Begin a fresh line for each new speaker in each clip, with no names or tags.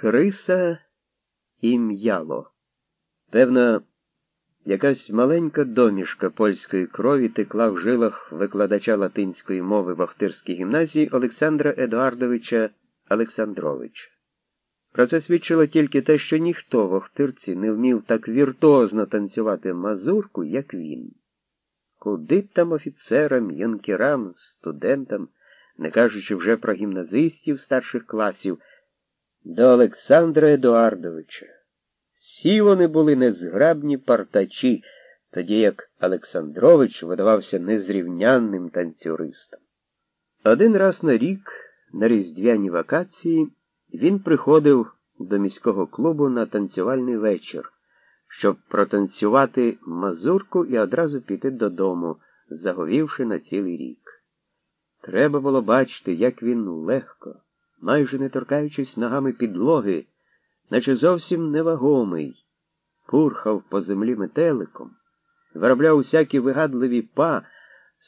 Криса і м'яло. Певно, якась маленька домішка польської крові текла в жилах викладача латинської мови в Охтирській гімназії Олександра Едуардовича Олександровича. Про це свідчило тільки те, що ніхто в Охтирці не вмів так віртуозно танцювати мазурку, як він. Куди там офіцерам, юнкерам, студентам, не кажучи вже про гімназистів старших класів, до Олександра Едуардовича. Всі вони були незграбні партачі, тоді як Олександрович видавався незрівнянним танцюристом. Один раз на рік, на різдвяні вакації, він приходив до міського клубу на танцювальний вечір, щоб протанцювати мазурку і одразу піти додому, заговівши на цілий рік. Треба було бачити, як він легко, майже не торкаючись ногами підлоги, наче зовсім невагомий, пурхав по землі метеликом, виробляв усякі вигадливі па,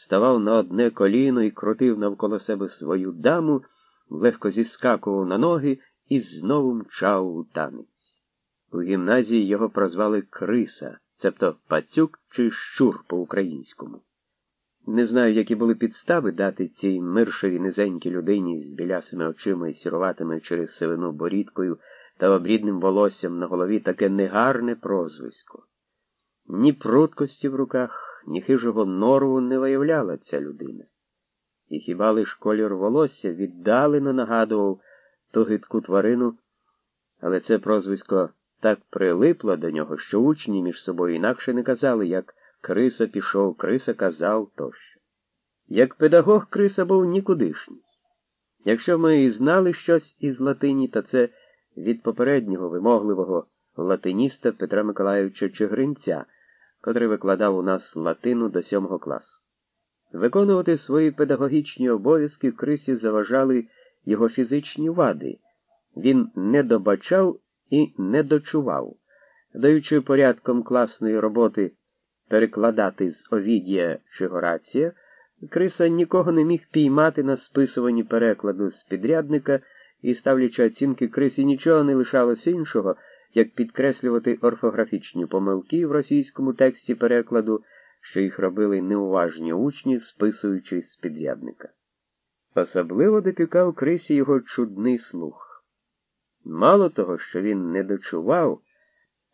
ставав на одне коліно і крутив навколо себе свою даму, легко зіскакував на ноги і знову мчав у танець. У гімназії його прозвали Криса, цебто пацюк чи щур по-українському. Не знаю, які були підстави дати цій миршовій низенькій людині з білясими очима і сіруватими через сивину борідкою та обрідним волоссям на голові таке негарне прозвисько. Ні пруткості в руках, ні хижого норву не виявляла ця людина. І хіба лиш колір волосся віддалено нагадував ту гидку тварину, але це прозвисько так прилипло до нього, що учні між собою інакше не казали, як Криса пішов, Криса казав тощо. Як педагог Криса був нікудишній. Якщо ми і знали щось із латині, то це від попереднього вимогливого латиніста Петра Миколаївича Чигринця, котрий викладав у нас латину до сьомого класу. Виконувати свої педагогічні обов'язки в Крисі заважали його фізичні вади. Він не добачав і не дочував, даючи порядком класної роботи перекладати з Овідія чи Горація, Криса нікого не міг піймати на списуванні перекладу з підрядника і, ставлячи оцінки Крисі, нічого не лишалося іншого, як підкреслювати орфографічні помилки в російському тексті перекладу, що їх робили неуважні учні, списуючи з підрядника. Особливо допікав Крисі його чудний слух. Мало того, що він не дочував,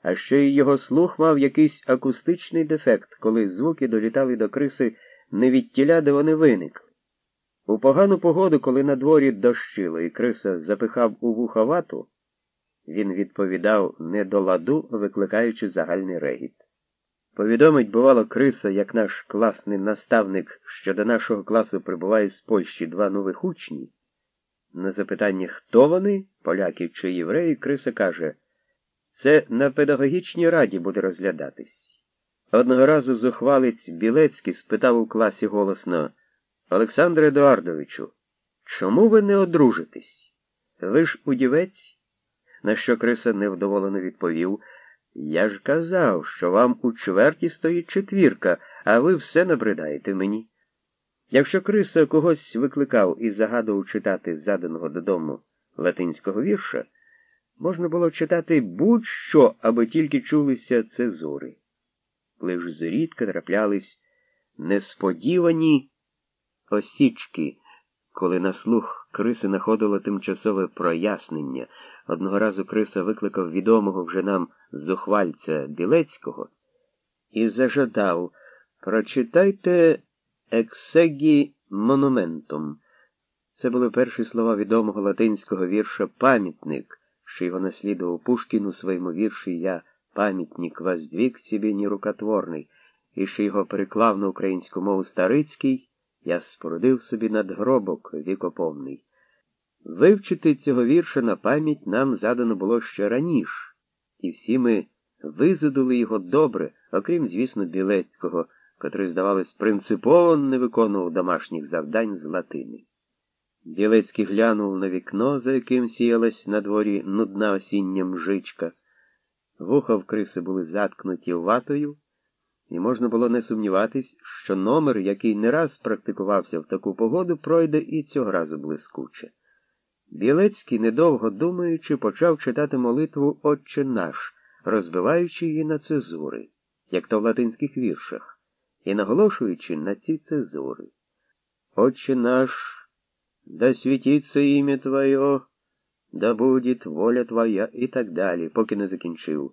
а ще й його слух мав якийсь акустичний дефект, коли звуки долітали до криси не від тіля, де вони виникли. У погану погоду, коли на дворі дощило, і криса запихав у вуха вату, він відповідав не до ладу, викликаючи загальний регіт. Повідомить, бувало, криса, як наш класний наставник, що до нашого класу прибуває з Польщі два нових учні. На запитання, хто вони, поляки чи євреї, криса каже, це на педагогічній раді буде розглядатись. Одного разу зухвалець Білецький спитав у класі голосно Олександре Едуардовичу, чому ви не одружитесь? Ви ж удівець? На що Криса невдоволено відповів Я ж казав, що вам у чверті стоїть четвірка, а ви все набридаєте мені. Якщо Криса когось викликав і загадував читати заданого додому латинського вірша, можна було читати будь-що, аби тільки чулися цезури. Лиш зрідка траплялись несподівані осічки, коли на слух Криси находило тимчасове прояснення. Одного разу Криса викликав відомого вже нам зухвальця Білецького і зажадав прочитайте ексегі монументум. Це були перші слова відомого латинського вірша Пам'ятник, що його наслідував Пушкін у своєму вірші Я пам'ятник воздвиг себе нерукотворний, і що його переклав на українську мову Старицький, я спорудив собі надгробок вікоповний. Вивчити цього вірша на пам'ять нам задано було ще раніше, і всі ми визадули його добре, окрім, звісно, Білецького, котрий, здавалось, принципово не виконував домашніх завдань з латини. Білецький глянув на вікно, за яким сіялась на дворі нудна осіння мжичка. Вуха в криси були заткнуті ватою, і можна було не сумніватись, що номер, який не раз практикувався в таку погоду, пройде і цього разу блискуче. Білецький, недовго думаючи, почав читати молитву Отче наш, розбиваючи її на цезури, як то в латинських віршах, і наголошуючи на ці цезури. Отче наш, да світиться ім'я Твоє, да буде воля Твоя і так далі, поки не закінчив.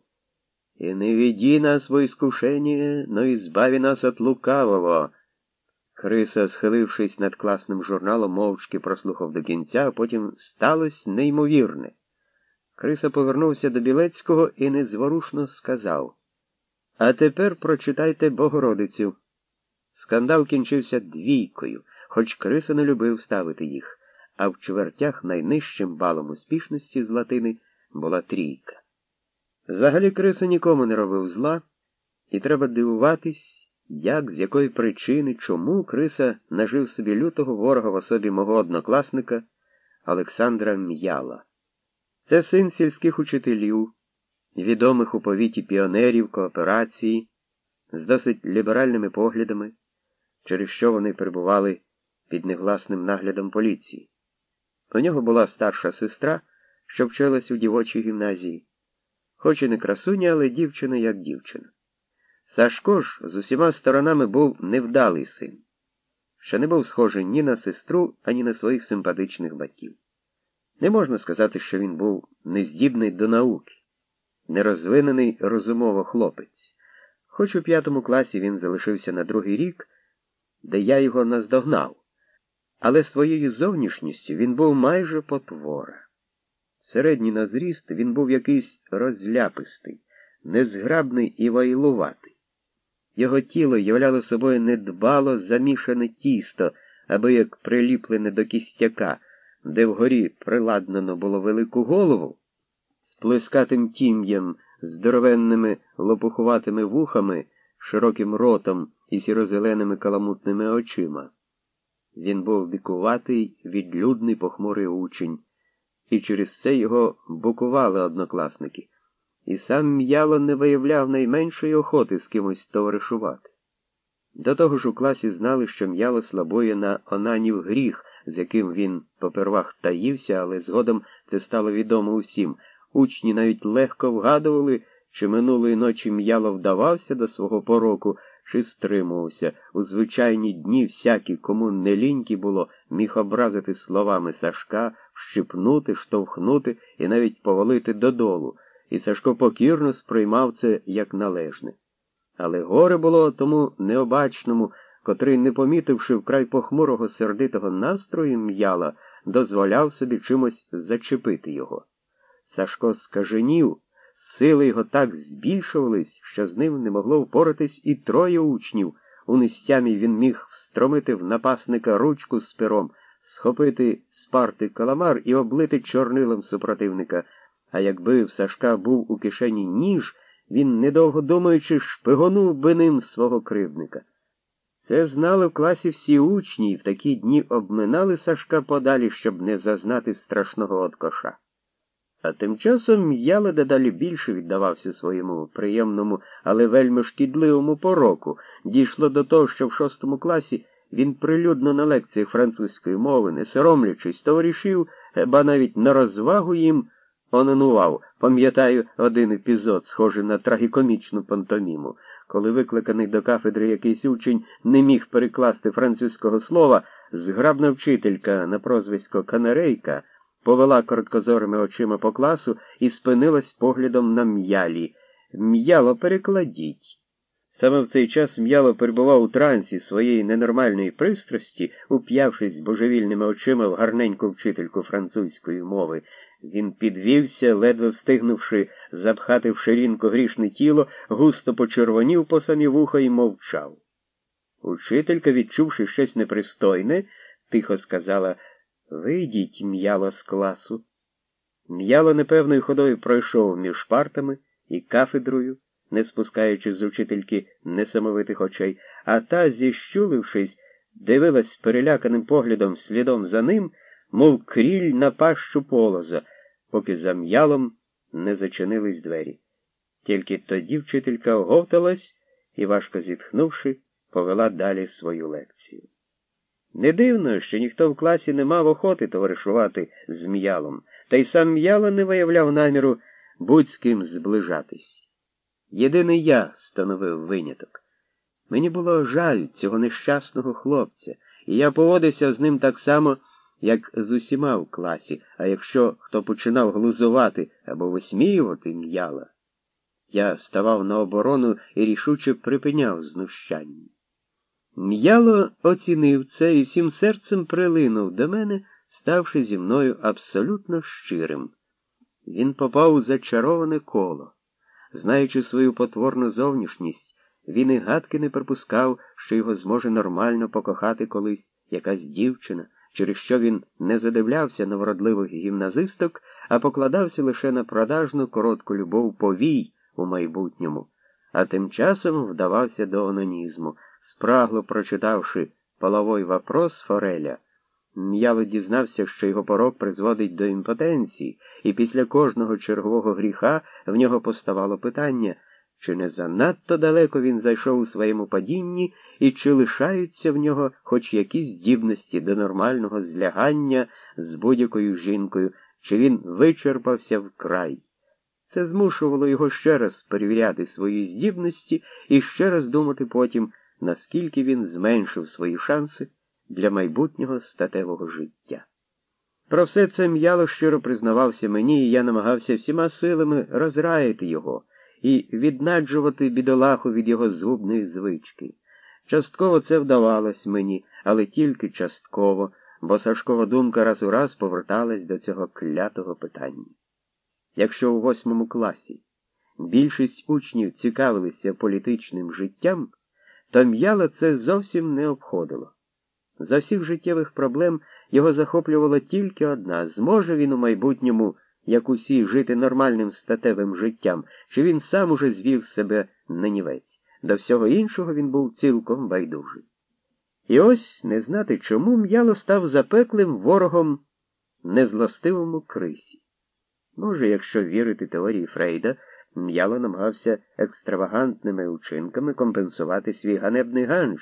І не веди нас во искушение, но избави нас от лукавого. Криса, схилившись над класним журналом, мовчки прослухав до кінця, а потім сталося неймовірне. Криса повернувся до Білецького і незворушно сказав А тепер прочитайте Богородицю. Скандал кінчився двійкою, хоч Криса не любив ставити їх, а в чвертях найнижчим балом успішності з латини була трійка. Взагалі Криса нікому не робив зла, і треба дивуватись як, з якої причини, чому Криса нажив собі лютого ворога в особі мого однокласника Олександра М'яла. Це син сільських учителів, відомих у повіті піонерів кооперації, з досить ліберальними поглядами, через що вони перебували під негласним наглядом поліції. У нього була старша сестра, що вчилась у дівочій гімназії, хоч і не красуня, але дівчина як дівчина. Сашко ж з усіма сторонами був невдалий син, що не був схожий ні на сестру, ані на своїх симпатичних батьків. Не можна сказати, що він був нездібний до науки, нерозвинений розумово хлопець, хоч у п'ятому класі він залишився на другий рік, де я його наздогнав, але своєю зовнішністю він був майже потвора. Середній на зріст він був якийсь розляпистий, незграбний і вайлуватий. Його тіло являло собою недбало замішане тісто, аби як приліплене до кістяка, де вгорі приладнано було велику голову, з плескатим тім'ям, здоровенними лопухуватими вухами, широким ротом і сірозеленими каламутними очима. Він був бікуватий, відлюдний похмурий учень, і через це його букували однокласники і сам м'яло не виявляв найменшої охоти з кимось товаришувати. До того ж у класі знали, що м'яло слабує на онанів гріх, з яким він попервах таївся, але згодом це стало відомо усім. Учні навіть легко вгадували, чи минулої ночі м'яло вдавався до свого пороку, чи стримувався. У звичайні дні всякі, кому не лінькі було, міг образити словами Сашка, вщипнути, штовхнути і навіть повалити додолу і Сашко покірно сприймав це як належне. Але горе було тому необачному, котрий, не помітивши вкрай похмурого сердитого настрою м'яла, дозволяв собі чимось зачепити його. Сашко скаженів, сили його так збільшувались, що з ним не могло впоратись і троє учнів. У нестямі він міг встромити в напасника ручку з пером, схопити з парти каламар і облити чорнилом супротивника. А якби в Сашка був у кишені ніж, він, недовго думаючи, шпигонув би ним свого кривдника. Це знали в класі всі учні і в такі дні обминали Сашка подалі, щоб не зазнати страшного откоша. А тим часом Яла дедалі більше віддавався своєму приємному, але вельми шкідливому пороку. Дійшло до того, що в шостому класі він прилюдно на лекціях французької мови, не соромлячись, товаришів, ба навіть на розвагу їм онанував. Пам'ятаю один епізод, схожий на трагікомічну пантоміму, коли викликаний до кафедри якийсь учень не міг перекласти французького слова, зграбна вчителька на прозвисько Канарейка повела короткозорими очима по класу і спинилась поглядом на м'ялі. М'яло перекладіть. Саме в цей час м'яло перебував у трансі своєї ненормальної пристрасті, уп'явшись божевільними очима в гарненьку вчительку французької мови. Він підвівся, ледве встигнувши запхати в ширинку грішне тіло, густо почервонів по самі вуха і мовчав. Учителька, відчувши щось непристойне, тихо сказала Вийдіть, м'яло з класу. М'яло непевною ходою пройшов між партами і кафедрою, не спускаючи з учительки несамовитих очей, а та, зіщулившись, дивилась переляканим поглядом слідом за ним, мов кріль на пащу полоза поки за м'ялом не зачинились двері. Тільки тоді вчителька оговталась і, важко зітхнувши, повела далі свою лекцію. Не дивно, що ніхто в класі не мав охоти товаришувати з м'ялом, та й сам м'яло не виявляв наміру будь з ким зближатись. Єдиний я становив виняток. Мені було жаль цього нещасного хлопця, і я поводився з ним так само, як з усіма в класі, а якщо хто починав глузувати або висміювати м'яла, я ставав на оборону і рішуче припиняв знущання. М'яло оцінив це і всім серцем прилинув до мене, ставши зі мною абсолютно щирим. Він попав у зачароване коло. Знаючи свою потворну зовнішність, він і гадки не припускав, що його зможе нормально покохати колись якась дівчина, через що він не задивлявся на вродливих гімназисток, а покладався лише на продажну коротку любов повій у майбутньому, а тим часом вдавався до ононізму, спрагло прочитавши половой вопрос Фореля. М'яло дізнався, що його порок призводить до імпотенції, і після кожного чергового гріха в нього поставало питання, чи не занадто далеко він зайшов у своєму падінні, і чи лишаються в нього хоч якісь здібності до нормального злягання з будь-якою жінкою, чи він вичерпався вкрай. Це змушувало його ще раз перевіряти свої здібності і ще раз думати потім, наскільки він зменшив свої шанси для майбутнього статевого життя. Про все це м'яло щиро признавався мені, і я намагався всіма силами розраїти його і віднаджувати бідолаху від його згубної звички. Частково це вдавалось мені, але тільки частково, бо Сашкова думка раз у раз поверталась до цього клятого питання. Якщо у восьмому класі більшість учнів цікавилися політичним життям, то м'яло це зовсім не обходило. За всіх життєвих проблем його захоплювала тільки одна зможе він у майбутньому, як усі, жити нормальним статевим життям, чи він сам уже звів себе на нівець. До всього іншого він був цілком байдужий. І ось не знати чому м'яло став запеклим ворогом незлостивому крисі. Може, якщо вірити теорії Фрейда, м'яло намагався екстравагантними учинками компенсувати свій ганебний ганж.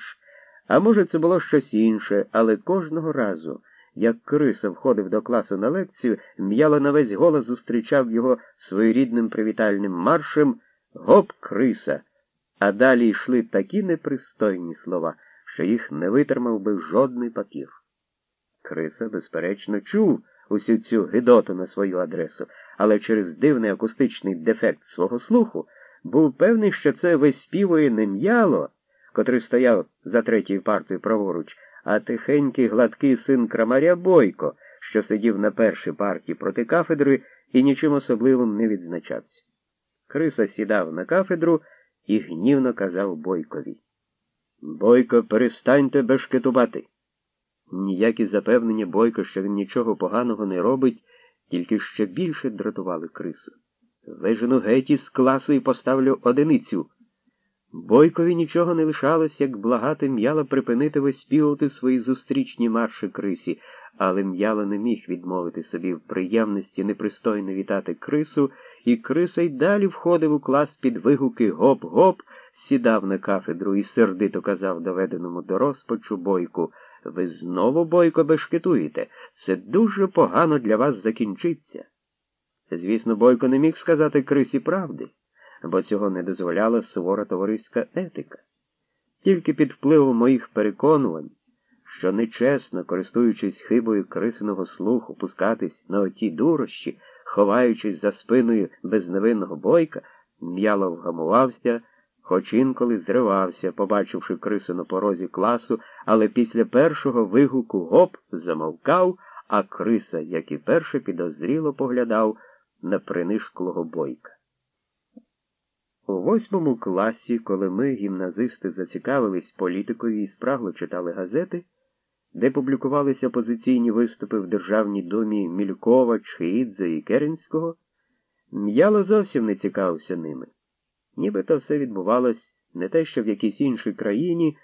А може, це було щось інше, але кожного разу, як Криса входив до класу на лекцію, м'яло на весь голос зустрічав його своєрідним привітальним маршем Гоп, Криса! А далі йшли такі непристойні слова, що їх не витримав би жодний папір. Криса, безперечно, чув усю цю гидоту на свою адресу, але через дивний акустичний дефект свого слуху був певний, що це виспівує не м'яло котрий стояв за третьою партою праворуч, а тихенький гладкий син крамаря Бойко, що сидів на першій парті проти кафедри і нічим особливим не відзначався. Криса сідав на кафедру і гнівно казав Бойкові. Бойко, перестаньте бешкетувати. Ніякі запевнення Бойко, що він нічого поганого не робить, тільки ще більше дратували крису. Вижену геть із класу і поставлю одиницю. Бойкові нічого не лишалось, як благати м'яла припинити виспівувати свої зустрічні марші крисі, але м'яла не міг відмовити собі в приємності непристойно вітати крису, і криса й далі входив у клас під вигуки гоп-гоп, сідав на кафедру і сердито казав доведеному до розпачу бойку Ви знову, бойко, бешкетуєте. Це дуже погано для вас закінчиться. Звісно, бойко не міг сказати крисі правди бо цього не дозволяла сувора товариська етика. Тільки під впливом моїх переконувань, що нечесно, користуючись хибою крисиного слуху, пускатись на оті дурощі, ховаючись за спиною безневинного бойка, м'яло вгамувався, хоч інколи зривався, побачивши крису на порозі класу, але після першого вигуку гоп замовкав, а криса, як і перше, підозріло поглядав на принишклого бойка. У восьмому класі, коли ми, гімназисти, зацікавились політикою і спрагло читали газети, де публікувалися опозиційні виступи в Державній думі Мількова, Чхеїдзе і Керенського, м'яло зовсім не цікавився ними. Нібито все відбувалось не те, що в якійсь іншій країні,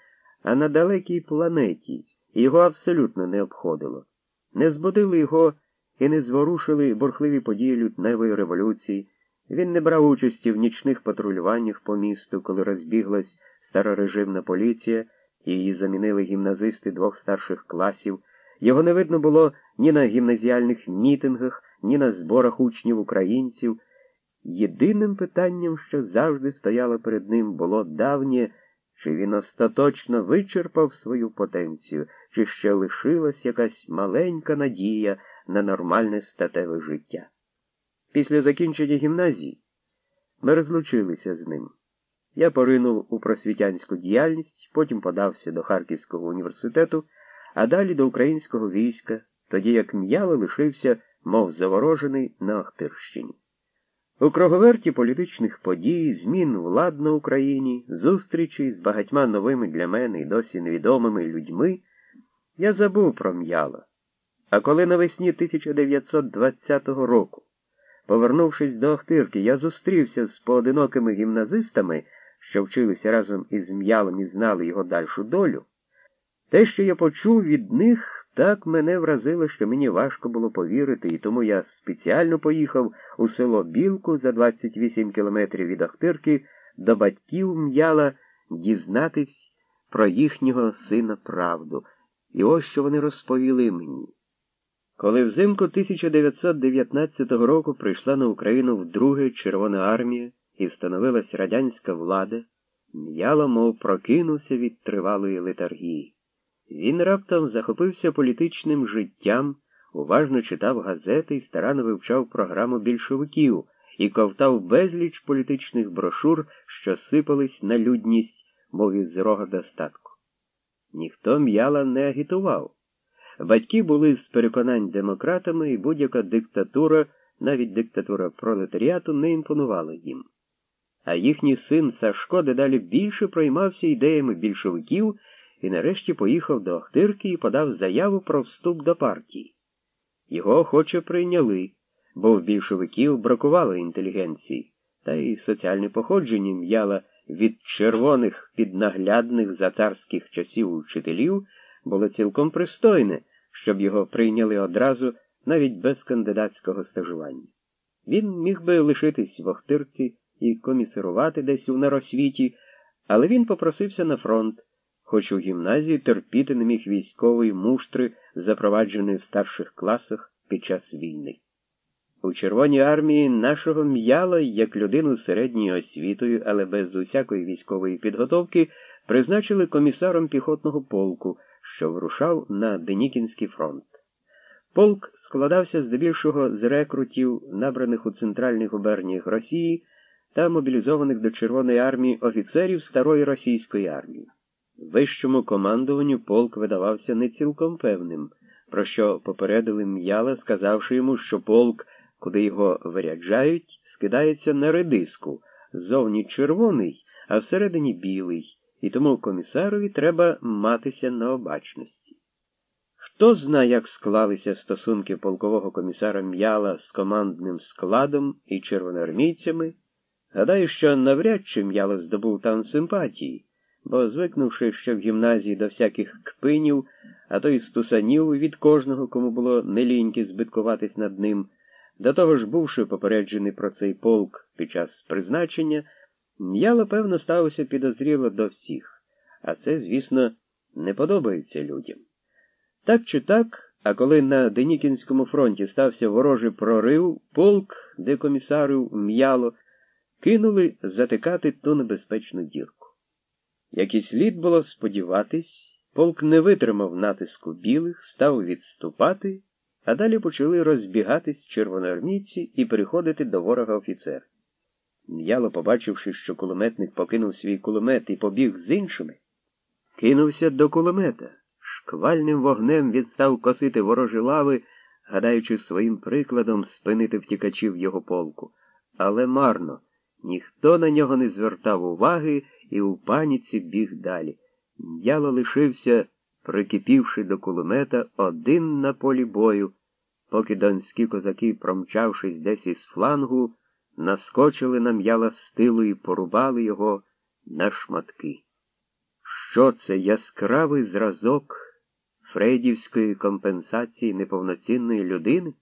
а на далекій планеті, і його абсолютно не обходило. Не збудили його і не зворушили бурхливі події лютневої революції. Він не брав участі в нічних патрулюваннях по місту, коли розбіглась старорежимна поліція Її замінили гімназисти двох старших класів. Його не видно було ні на гімназіальних мітингах, ні на зборах учнів українців. Єдиним питанням, що завжди стояло перед ним, було давнє, чи він остаточно вичерпав свою потенцію, чи ще лишилась якась маленька надія на нормальне статеве життя. Після закінчення гімназії ми розлучилися з ним. Я поринув у просвітянську діяльність, потім подався до Харківського університету, а далі до українського війська, тоді як м'яло лишився, мов заворожений на Охтирщині. У круговерті політичних подій, змін влад на Україні, зустрічі з багатьма новими для мене і досі невідомими людьми, я забув про м'яло. А коли навесні 1920 року, повернувшись до Охтирки, я зустрівся з поодинокими гімназистами, що вчилися разом із м'ялом і знали його дальшу долю, те, що я почув від них, так мене вразило, що мені важко було повірити, і тому я спеціально поїхав у село Білку за 28 кілометрів від Охтирки до батьків м'яла дізнатись про їхнього сина правду. І ось що вони розповіли мені. Коли взимку 1919 року прийшла на Україну вдруге Червона армія і встановилась радянська влада, м'яло, мов прокинувся від тривалої летаргії. Він раптом захопився політичним життям, уважно читав газети і старанно вивчав програму більшовиків і ковтав безліч політичних брошур, що сипались на людність, мов із рога достатку. Ніхто м'яла не агітував. Батьки були з переконань демократами, і будь-яка диктатура, навіть диктатура пролетаріату, не імпонувала їм. А їхній син Сашко дедалі більше проймався ідеями більшовиків і нарешті поїхав до Охтирки і подав заяву про вступ до партії. Його охоче прийняли, бо в більшовиків бракувало інтелігенції, та й соціальне походження м'яла від червоних піднаглядних за царських часів учителів було цілком пристойне, щоб його прийняли одразу навіть без кандидатського стажування. Він міг би лишитись в Охтирці і комісарувати десь у наросвіті, але він попросився на фронт хоч у гімназії терпіти не міг військової муштри, запровадженої в старших класах під час війни. У Червоній армії нашого м'яла, як людину з середньою освітою, але без усякої військової підготовки, призначили комісаром піхотного полку, що вирушав на Денікінський фронт. Полк складався здебільшого з рекрутів, набраних у центральних губерніях Росії та мобілізованих до Червоної армії офіцерів старої російської армії. Вищому командуванню полк видавався не цілком певним, про що попередили м'яла, сказавши йому, що полк, куди його виряджають, скидається на редиску, зовні червоний, а всередині білий, і тому комісарові треба матися на обачності. Хто знає, як склалися стосунки полкового комісара м'яла з командним складом і червоноармійцями, гадаю, що навряд чи м'яло здобув там симпатії бо, звикнувши ще в гімназії до всяких кпинів, а то й стусанів від кожного, кому було неліньки збиткуватись над ним, до того ж, бувши попереджений про цей полк під час призначення, м'яло, певно, ставився підозріло до всіх, а це, звісно, не подобається людям. Так чи так, а коли на Денікінському фронті стався ворожий прорив, полк, де комісарів м'яло, кинули затикати ту небезпечну дірку. Як і слід було сподіватись, полк не витримав натиску білих, став відступати, а далі почали розбігатись червоноармійці і переходити до ворога офіцер. М'яло, побачивши, що кулеметник покинув свій кулемет і побіг з іншими, кинувся до кулемета, шквальним вогнем відстав косити ворожі лави, гадаючи своїм прикладом спинити втікачів його полку. Але марно, ніхто на нього не звертав уваги і у паніці біг далі. М'яло лишився, прикипівши до кулемета, один на полі бою, поки донські козаки, промчавшись десь із флангу, наскочили на м'яла з тилу і порубали його на шматки. Що це яскравий зразок фрейдівської компенсації неповноцінної людини?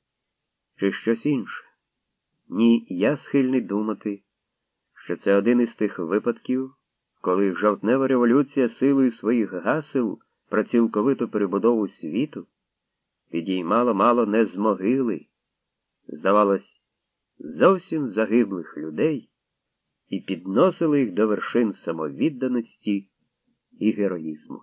Чи щось інше? Ні, я схильний думати, що це один із тих випадків коли жовтнева революція силою своїх гасел про цілковиту перебудову світу підіймала мало не з могили, здавалось, зовсім загиблих людей і підносила їх до вершин самовідданості і героїзму.